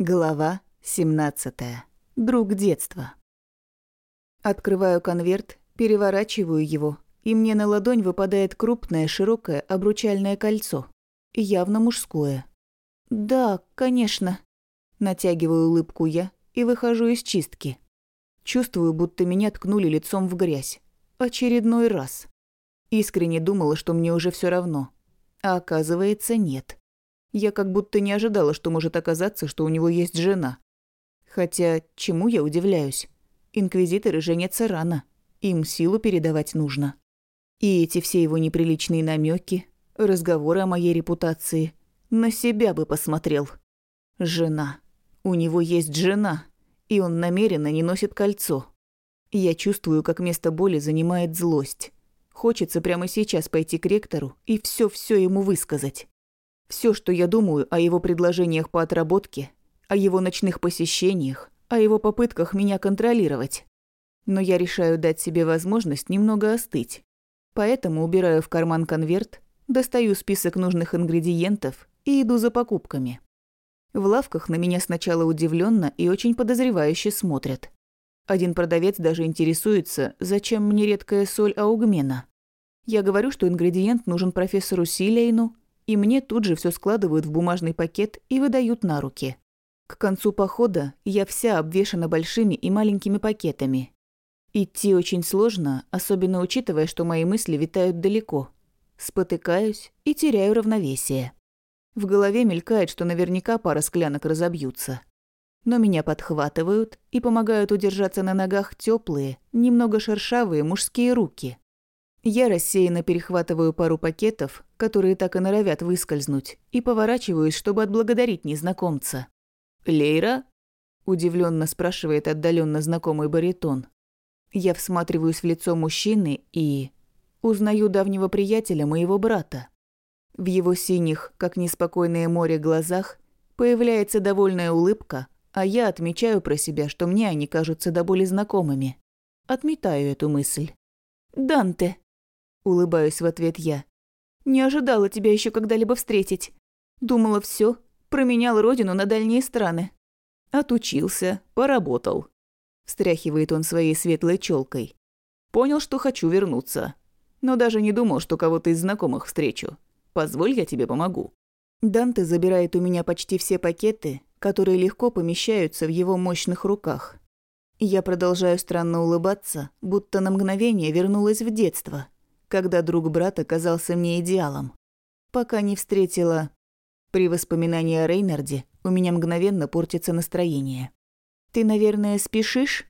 Глава 17. Друг детства. Открываю конверт, переворачиваю его, и мне на ладонь выпадает крупное широкое обручальное кольцо. Явно мужское. «Да, конечно». Натягиваю улыбку я и выхожу из чистки. Чувствую, будто меня ткнули лицом в грязь. Очередной раз. Искренне думала, что мне уже все равно. А оказывается, нет. Я как будто не ожидала, что может оказаться, что у него есть жена. Хотя, чему я удивляюсь? Инквизиторы женятся рано. Им силу передавать нужно. И эти все его неприличные намеки, разговоры о моей репутации. На себя бы посмотрел. Жена. У него есть жена. И он намеренно не носит кольцо. Я чувствую, как место боли занимает злость. Хочется прямо сейчас пойти к ректору и все-все ему высказать. Все, что я думаю о его предложениях по отработке, о его ночных посещениях, о его попытках меня контролировать. Но я решаю дать себе возможность немного остыть. Поэтому убираю в карман конверт, достаю список нужных ингредиентов и иду за покупками. В лавках на меня сначала удивленно и очень подозревающе смотрят. Один продавец даже интересуется, зачем мне редкая соль аугмена. Я говорю, что ингредиент нужен профессору Силейну, и мне тут же все складывают в бумажный пакет и выдают на руки. К концу похода я вся обвешана большими и маленькими пакетами. Идти очень сложно, особенно учитывая, что мои мысли витают далеко. Спотыкаюсь и теряю равновесие. В голове мелькает, что наверняка пара склянок разобьются. Но меня подхватывают и помогают удержаться на ногах теплые, немного шершавые мужские руки. Я рассеянно перехватываю пару пакетов, которые так и норовят выскользнуть, и поворачиваюсь, чтобы отблагодарить незнакомца. «Лейра?» – удивленно спрашивает отдаленно знакомый баритон. Я всматриваюсь в лицо мужчины и... узнаю давнего приятеля моего брата. В его синих, как неспокойное море, глазах появляется довольная улыбка, а я отмечаю про себя, что мне они кажутся до боли знакомыми. Отметаю эту мысль. «Данте!» Улыбаюсь в ответ я. Не ожидала тебя еще когда-либо встретить. Думала, все, променял родину на дальние страны. Отучился, поработал. Встряхивает он своей светлой челкой. Понял, что хочу вернуться. Но даже не думал, что кого-то из знакомых встречу. Позволь, я тебе помогу. Данте забирает у меня почти все пакеты, которые легко помещаются в его мощных руках. Я продолжаю странно улыбаться, будто на мгновение вернулась в детство когда друг брата казался мне идеалом. Пока не встретила... При воспоминании о Рейнарде у меня мгновенно портится настроение. «Ты, наверное, спешишь?»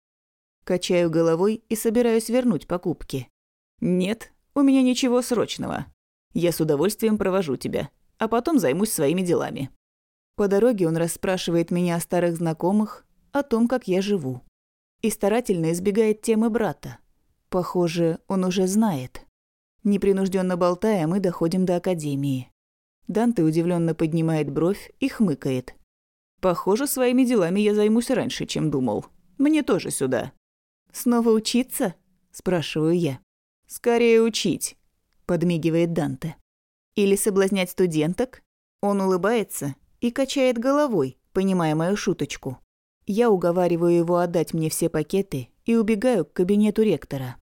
Качаю головой и собираюсь вернуть покупки. «Нет, у меня ничего срочного. Я с удовольствием провожу тебя, а потом займусь своими делами». По дороге он расспрашивает меня о старых знакомых, о том, как я живу. И старательно избегает темы брата. Похоже, он уже знает. Непринужденно болтая, мы доходим до академии. Данте удивленно поднимает бровь и хмыкает. Похоже, своими делами я займусь раньше, чем думал. Мне тоже сюда. Снова учиться? спрашиваю я. Скорее учить, подмигивает Данте. Или соблазнять студенток? Он улыбается и качает головой, понимая мою шуточку. Я уговариваю его отдать мне все пакеты и убегаю к кабинету ректора.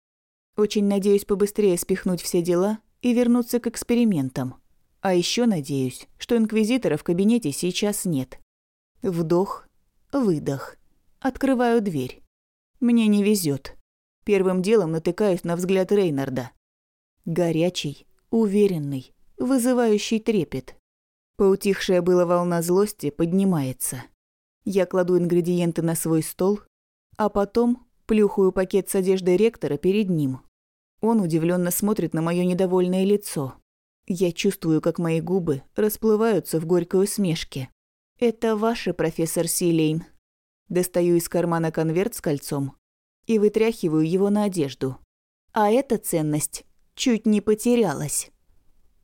Очень надеюсь побыстрее спихнуть все дела и вернуться к экспериментам. А еще надеюсь, что инквизитора в кабинете сейчас нет. Вдох, выдох. Открываю дверь. Мне не везет. Первым делом натыкаюсь на взгляд Рейнарда. Горячий, уверенный, вызывающий трепет. Поутихшая была волна злости поднимается. Я кладу ингредиенты на свой стол, а потом плюхаю пакет с одеждой ректора перед ним. Он удивленно смотрит на мое недовольное лицо. Я чувствую, как мои губы расплываются в горькой усмешке. «Это ваше, профессор Силейн». Достаю из кармана конверт с кольцом и вытряхиваю его на одежду. А эта ценность чуть не потерялась.